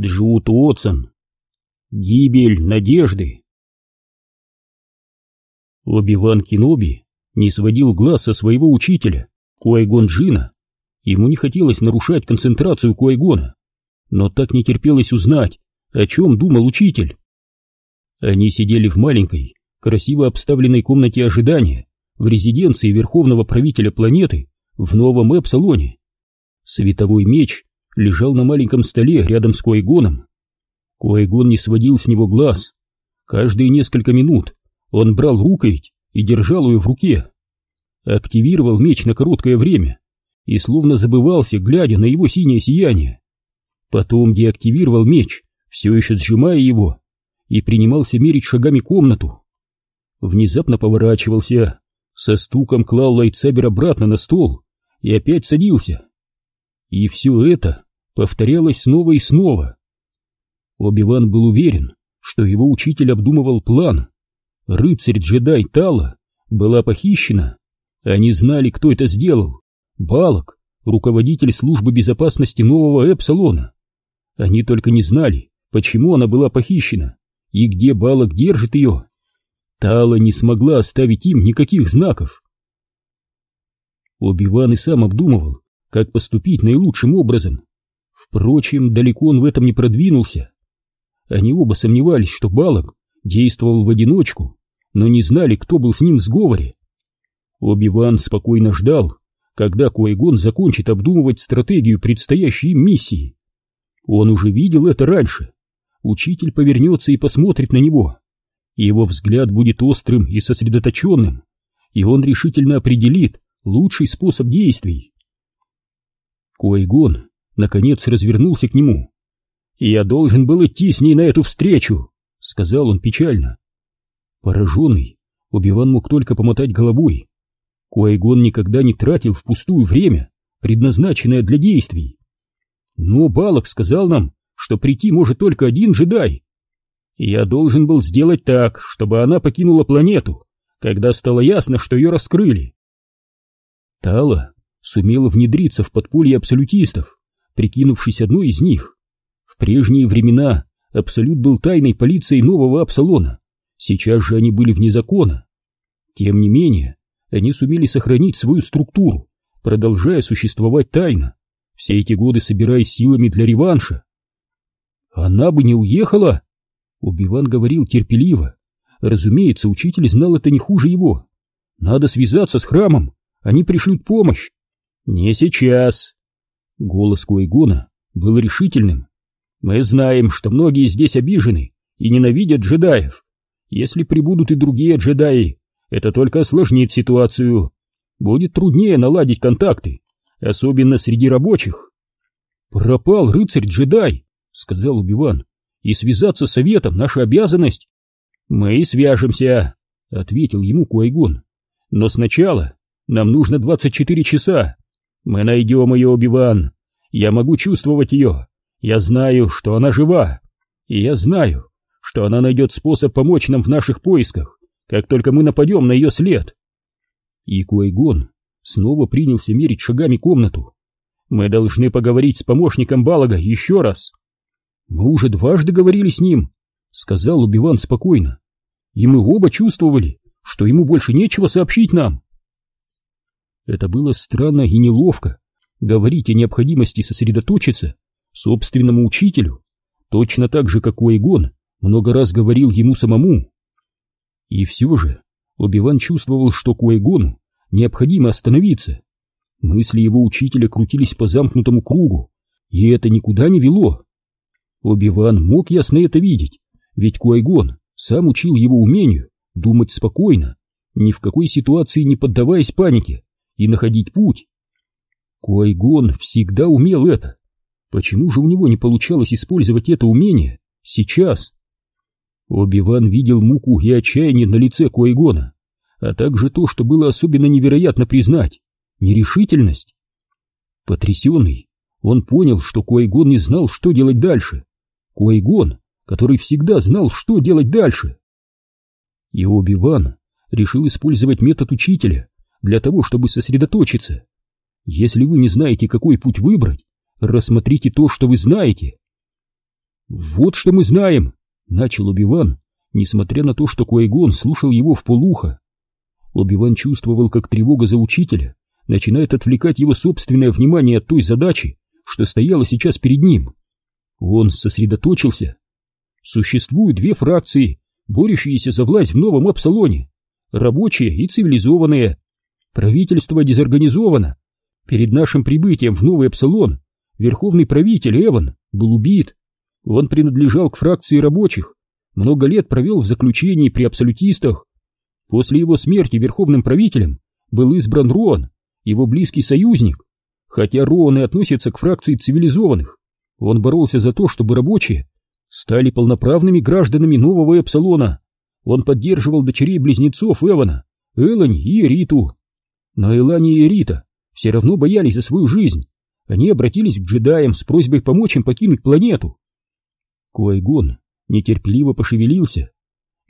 Джуд Уотсон. Гибель надежды. Оби-Ван Кеноби не сводил глаз со своего учителя, Куайгон Джина. Ему не хотелось нарушать концентрацию Куайгона, но так не терпелось узнать, о чем думал учитель. Они сидели в маленькой, красиво обставленной комнате ожидания в резиденции верховного правителя планеты в новом Эпсалоне. Световой меч лежал на маленьком столе рядом с Куайгоном. Куайгон не сводил с него глаз. Каждые несколько минут он брал рукоять и держал ее в руке. Активировал меч на короткое время и словно забывался, глядя на его синее сияние. Потом деактивировал меч, все еще сжимая его, и принимался мерить шагами комнату. Внезапно поворачивался, со стуком клал лайтсабер обратно на стол и опять садился. И все это повторялось снова и снова. Оби-Ван был уверен, что его учитель обдумывал план. Рыцарь-джедай Тала была похищена. Они знали, кто это сделал. Балок, руководитель службы безопасности нового Эпсалона. Они только не знали, почему она была похищена и где Балок держит ее. Тала не смогла оставить им никаких знаков. Оби-Ван и сам обдумывал, как поступить наилучшим образом. Впрочем, далеко он в этом не продвинулся. Они оба сомневались, что Балок действовал в одиночку, но не знали, кто был с ним в сговоре. Оби-Ван спокойно ждал, когда Куайгон закончит обдумывать стратегию предстоящей миссии. Он уже видел это раньше. Учитель повернется и посмотрит на него. Его взгляд будет острым и сосредоточенным, и он решительно определит лучший способ действий. Куайгон наконец развернулся к нему. «Я должен был идти с ней на эту встречу», — сказал он печально. Пораженный, Убиван мог только помотать головой. Куайгон никогда не тратил впустую время, предназначенное для действий. Но Балок сказал нам, что прийти может только один джедай. Я должен был сделать так, чтобы она покинула планету, когда стало ясно, что ее раскрыли. Тала сумела внедриться в подполье абсолютистов, прикинувшись одной из них. В прежние времена Абсолют был тайной полицией нового Апсалона, сейчас же они были вне закона. Тем не менее, они сумели сохранить свою структуру, продолжая существовать тайно, все эти годы собираясь силами для реванша. «Она бы не уехала!» Убиван говорил терпеливо. Разумеется, учитель знал это не хуже его. «Надо связаться с храмом, они пришлют помощь!» «Не сейчас!» Голос Куайгона был решительным. «Мы знаем, что многие здесь обижены и ненавидят джедаев. Если прибудут и другие джедаи, это только осложнит ситуацию. Будет труднее наладить контакты, особенно среди рабочих». «Пропал рыцарь-джедай!» — сказал Убиван. «И связаться с советом — наша обязанность». «Мы и свяжемся», — ответил ему Куайгон. «Но сначала нам нужно 24 часа, мы найдем ее, Убиван. Я могу чувствовать ее. Я знаю, что она жива. И я знаю, что она найдет способ помочь нам в наших поисках, как только мы нападем на ее след. И Куайгон снова принялся мерить шагами комнату. Мы должны поговорить с помощником Балага еще раз. Мы уже дважды говорили с ним, сказал Убиван спокойно. И мы оба чувствовали, что ему больше нечего сообщить нам. Это было странно и неловко говорить о необходимости сосредоточиться собственному учителю, точно так же, как Уайгон много раз говорил ему самому. И все же Оби-Ван чувствовал, что Куайгону необходимо остановиться. Мысли его учителя крутились по замкнутому кругу, и это никуда не вело. Оби-Ван мог ясно это видеть, ведь Куайгон сам учил его умению думать спокойно, ни в какой ситуации не поддаваясь панике и находить путь. Куайгон всегда умел это. Почему же у него не получалось использовать это умение сейчас? Оби-Ван видел муку и отчаяние на лице Куайгона, а также то, что было особенно невероятно признать — нерешительность. Потрясенный, он понял, что Куайгон не знал, что делать дальше. Куайгон, который всегда знал, что делать дальше. И Оби-Ван решил использовать метод учителя для того, чтобы сосредоточиться. Если вы не знаете, какой путь выбрать, рассмотрите то, что вы знаете. Вот что мы знаем, начал Убиван, несмотря на то, что Куайгон слушал его в полухо. Убиван чувствовал, как тревога за учителя начинает отвлекать его собственное внимание от той задачи, что стояла сейчас перед ним. Он сосредоточился. Существуют две фракции, борющиеся за власть в новом Апсалоне. Рабочие и цивилизованные. Правительство дезорганизовано. Перед нашим прибытием в Новый Апсалон верховный правитель Эван был убит. Он принадлежал к фракции рабочих, много лет провел в заключении при абсолютистах. После его смерти верховным правителем был избран Роан, его близкий союзник. Хотя Роан и относится к фракции цивилизованных, он боролся за то, чтобы рабочие стали полноправными гражданами нового Эпсалона. Он поддерживал дочерей-близнецов Эвана, Элани и Эриту. Но Элани и Эрита все равно боялись за свою жизнь. Они обратились к джедаям с просьбой помочь им покинуть планету. Куайгон нетерпеливо пошевелился.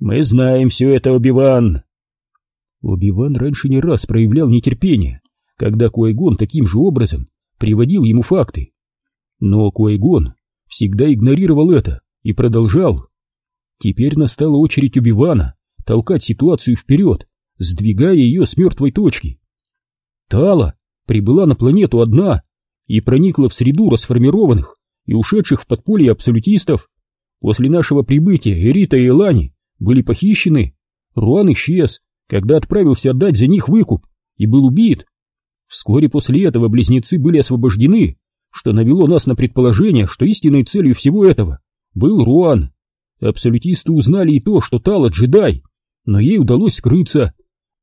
«Мы знаем все это, Оби-Ван!» Оби-Ван раньше не раз проявлял нетерпение, когда Куайгон таким же образом приводил ему факты. Но Куайгон всегда игнорировал это и продолжал. Теперь настала очередь Убивана толкать ситуацию вперед, сдвигая ее с мертвой точки. Тала прибыла на планету одна и проникла в среду расформированных и ушедших в подполье абсолютистов. После нашего прибытия Эрита и Элани были похищены. Руан исчез, когда отправился отдать за них выкуп, и был убит. Вскоре после этого близнецы были освобождены, что навело нас на предположение, что истинной целью всего этого был Руан. Абсолютисты узнали и то, что Тала джедай, но ей удалось скрыться.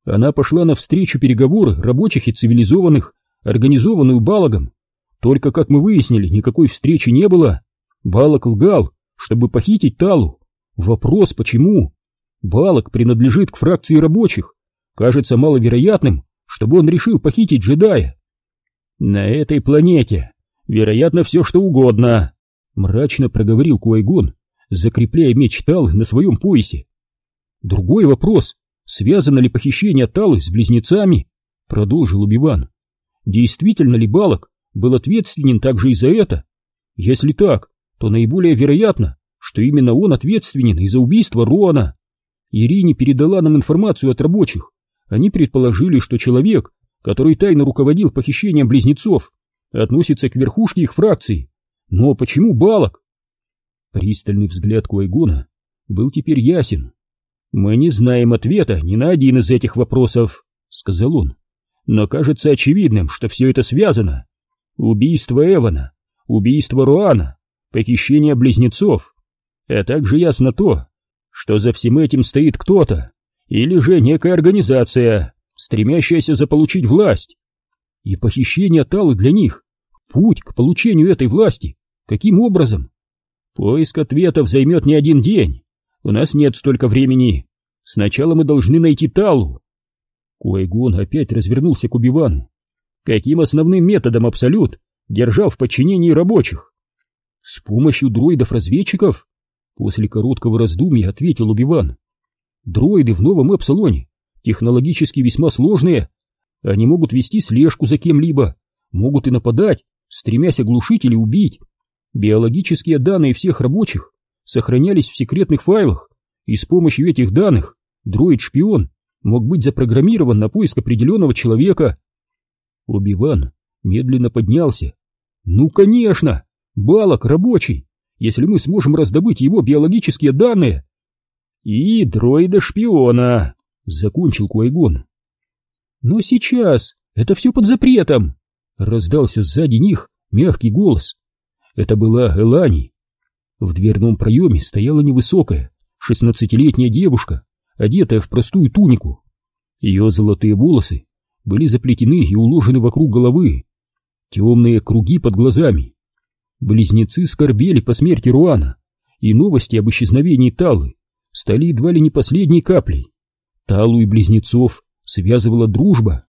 Она пошла навстречу переговоры рабочих и цивилизованных, организованную Балагом. Только, как мы выяснили, никакой встречи не было. Балак лгал, чтобы похитить Талу. Вопрос, почему? Балак принадлежит к фракции рабочих. Кажется маловероятным, чтобы он решил похитить джедая. На этой планете, вероятно, все что угодно, мрачно проговорил Куайгон, закрепляя меч Талы на своем поясе. Другой вопрос, связано ли похищение Талы с близнецами, продолжил Убиван. Действительно ли Балак был ответственен также и за это? Если так, то наиболее вероятно, что именно он ответственен из за убийства Руана. Ирине передала нам информацию от рабочих. Они предположили, что человек, который тайно руководил похищением близнецов, относится к верхушке их фракции. Но почему Балок? Пристальный взгляд Куайгона был теперь ясен. «Мы не знаем ответа ни на один из этих вопросов», — сказал он. «Но кажется очевидным, что все это связано. Убийство Эвана, убийство Руана, похищение близнецов, а также ясно то, что за всем этим стоит кто-то, или же некая организация, стремящаяся заполучить власть. И похищение Талы для них — путь к получению этой власти. Каким образом? Поиск ответов займет не один день. У нас нет столько времени. Сначала мы должны найти Талу. Куайгон опять развернулся к Убивану. Каким основным методом Абсолют держал в подчинении рабочих? С помощью дроидов-разведчиков? После короткого раздумья ответил Убиван. Дроиды в новом Эпсалоне технологически весьма сложные. Они могут вести слежку за кем-либо, могут и нападать, стремясь оглушить или убить. Биологические данные всех рабочих сохранялись в секретных файлах, и с помощью этих данных дроид-шпион мог быть запрограммирован на поиск определенного человека. Убиван медленно поднялся. «Ну, конечно! Балок рабочий, если мы сможем раздобыть его биологические данные. И дроида-шпиона, закончил Куайгон. Но сейчас это все под запретом, раздался сзади них мягкий голос. Это была Элани. В дверном проеме стояла невысокая, шестнадцатилетняя девушка, одетая в простую тунику. Ее золотые волосы были заплетены и уложены вокруг головы. Темные круги под глазами Близнецы скорбели по смерти Руана, и новости об исчезновении Талы стали едва ли не последней каплей. Талу и близнецов связывала дружба.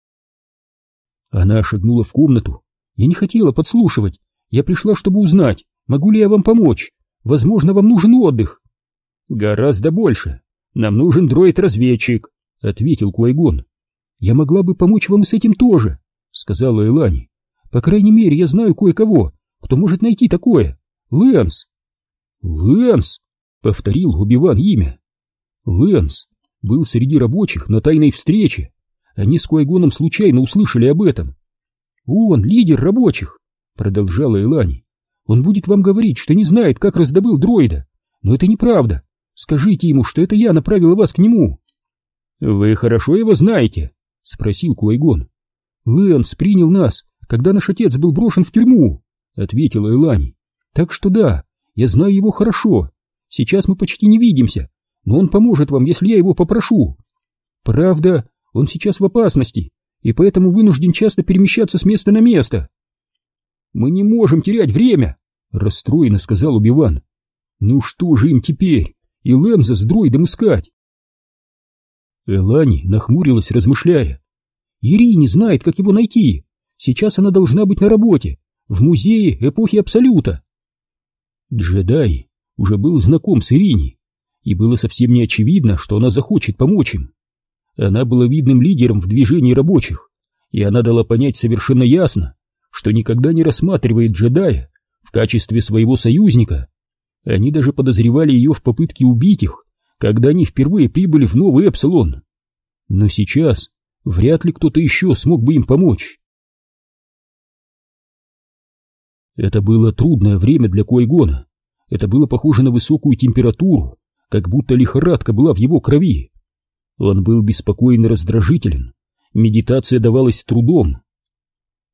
Она шагнула в комнату. Я не хотела подслушивать. Я пришла, чтобы узнать, могу ли я вам помочь. Возможно, вам нужен отдых. Гораздо больше. Нам нужен дроид-разведчик, ответил Куайгон. Я могла бы помочь вам с этим тоже, сказала Элани. По крайней мере, я знаю кое-кого, кто может найти такое? Лэнс!» «Лэнс!» — повторил Убиван имя. Лэнс был среди рабочих на тайной встрече. Они с Куай-Гоном случайно услышали об этом. «Он лидер рабочих!» — продолжала Элани. «Он будет вам говорить, что не знает, как раздобыл дроида. Но это неправда. Скажите ему, что это я направила вас к нему». «Вы хорошо его знаете?» — спросил Куай-Гон. «Лэнс принял нас, когда наш отец был брошен в тюрьму», — ответила Элани. «Так что да, я знаю его хорошо. Сейчас мы почти не видимся, но он поможет вам, если я его попрошу. Правда, он сейчас в опасности, и поэтому вынужден часто перемещаться с места на место». «Мы не можем терять время», — расстроенно сказал Убиван. «Ну что же им теперь? И Лэнза с дроидом искать?» Элани нахмурилась, размышляя. Ири не знает, как его найти. Сейчас она должна быть на работе, в музее эпохи Абсолюта. Джедай уже был знаком с Ирини, и было совсем не очевидно, что она захочет помочь им. Она была видным лидером в движении рабочих, и она дала понять совершенно ясно, что никогда не рассматривает джедая в качестве своего союзника. Они даже подозревали ее в попытке убить их, когда они впервые прибыли в Новый Эпсилон. Но сейчас вряд ли кто-то еще смог бы им помочь. Это было трудное время для Койгона. Это было похоже на высокую температуру, как будто лихорадка была в его крови. Он был беспокоен и раздражителен. Медитация давалась трудом.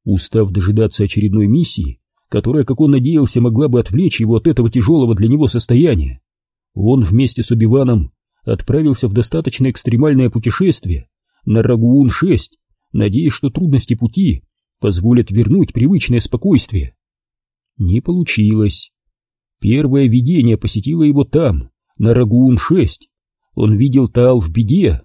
Устав дожидаться очередной миссии, которая, как он надеялся, могла бы отвлечь его от этого тяжелого для него состояния, он вместе с Убиваном отправился в достаточно экстремальное путешествие на Рагуун-6, надеясь, что трудности пути позволят вернуть привычное спокойствие. Не получилось. Первое видение посетило его там, на Рагуун-6. Он видел Тал в беде.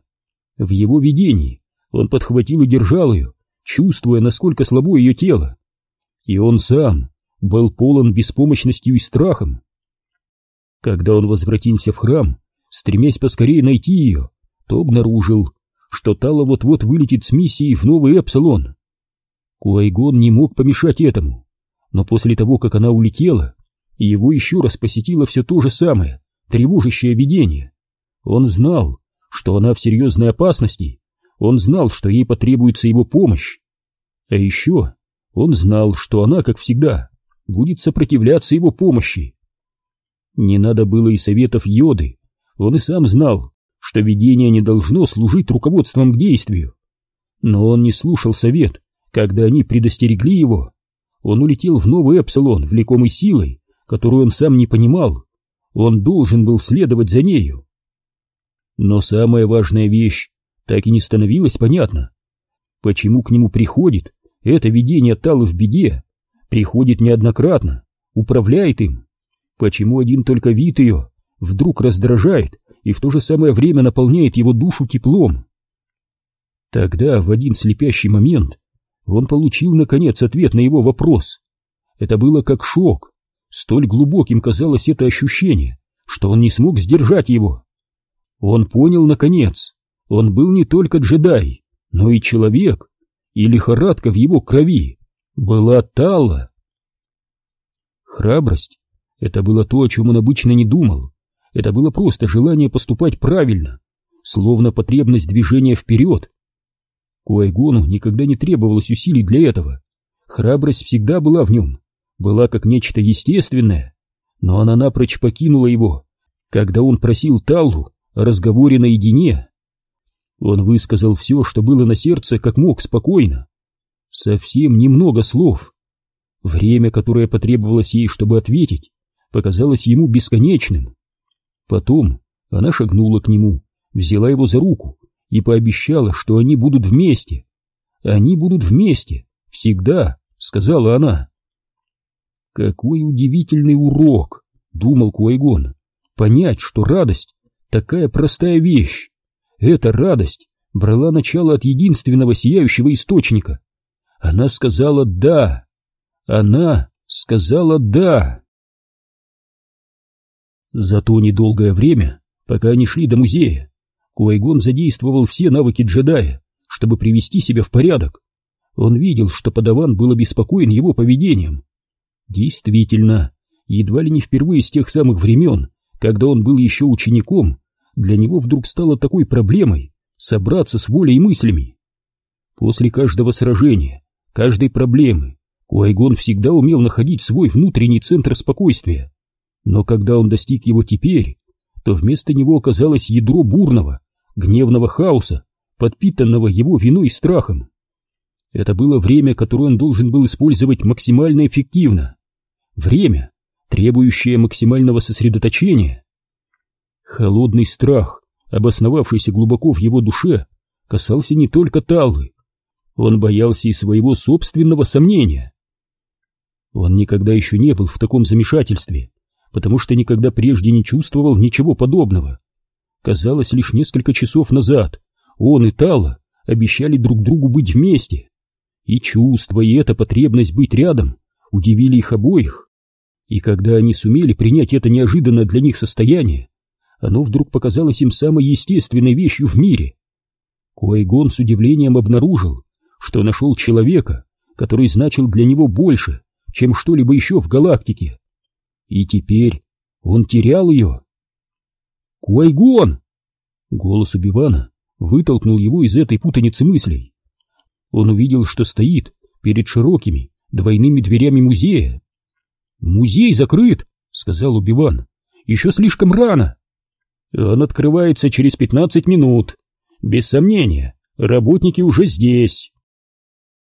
В его видении он подхватил и держал ее, чувствуя, насколько слабо ее тело. И он сам был полон беспомощностью и страхом. Когда он возвратился в храм, стремясь поскорее найти ее, то обнаружил, что Тала вот-вот вылетит с миссией в Новый Эпсилон. Куайгон не мог помешать этому, но после того, как она улетела, его еще раз посетило все то же самое, тревожащее видение. Он знал, что она в серьезной опасности, он знал, что ей потребуется его помощь. А еще он знал, что она, как всегда, будет сопротивляться его помощи. Не надо было и советов Йоды. Он и сам знал, что видение не должно служить руководством к действию. Но он не слушал совет, когда они предостерегли его. Он улетел в новый Эпсилон, влекомый силой, которую он сам не понимал. Он должен был следовать за нею. Но самая важная вещь так и не становилась понятна. Почему к нему приходит это видение Талы в беде, приходит неоднократно, управляет им, Почему один только вид ее вдруг раздражает и в то же самое время наполняет его душу теплом? Тогда, в один слепящий момент, он получил, наконец, ответ на его вопрос. Это было как шок. Столь глубоким казалось это ощущение, что он не смог сдержать его. Он понял, наконец, он был не только джедай, но и человек, и лихорадка в его крови была Тала. Храбрость это было то, о чем он обычно не думал. Это было просто желание поступать правильно, словно потребность движения вперед. Куайгону никогда не требовалось усилий для этого. Храбрость всегда была в нем, была как нечто естественное, но она напрочь покинула его, когда он просил Таллу о разговоре наедине. Он высказал все, что было на сердце, как мог, спокойно. Совсем немного слов. Время, которое потребовалось ей, чтобы ответить, показалось ему бесконечным. Потом она шагнула к нему, взяла его за руку и пообещала, что они будут вместе. Они будут вместе, всегда, сказала она. Какой удивительный урок, думал Куайгон, понять, что радость такая простая вещь. Эта радость брала начало от единственного сияющего источника. Она сказала «да». Она сказала «да». За то недолгое время, пока они шли до музея, Куайгон задействовал все навыки джедая, чтобы привести себя в порядок. Он видел, что подаван был обеспокоен его поведением. Действительно, Едва ли не впервые с тех самых времен, когда он был еще учеником, для него вдруг стало такой проблемой собраться с волей и мыслями. После каждого сражения, каждой проблемы, Куайгон всегда умел находить свой внутренний центр спокойствия. Но когда он достиг его теперь, то вместо него оказалось ядро бурного, гневного хаоса, подпитанного его виной и страхом. Это было время, которое он должен был использовать максимально эффективно. Время, требующее максимального сосредоточения. Холодный страх, обосновавшийся глубоко в его душе, касался не только Таллы. Он боялся и своего собственного сомнения. Он никогда еще не был в таком замешательстве, потому что никогда прежде не чувствовал ничего подобного. Казалось, лишь несколько часов назад он и Талла обещали друг другу быть вместе. И чувство, и эта потребность быть рядом удивили их обоих. И когда они сумели принять это неожиданное для них состояние, оно вдруг показалось им самой естественной вещью в мире. Куайгон с удивлением обнаружил, что нашел человека, который значил для него больше, чем что-либо еще в галактике. И теперь он терял ее. «Куайгон!» Голос Убивана вытолкнул его из этой путаницы мыслей. Он увидел, что стоит перед широкими двойными дверями музея. «Музей закрыт!» — сказал Убиван. «Еще слишком рано!» «Он открывается через пятнадцать минут. Без сомнения, работники уже здесь!»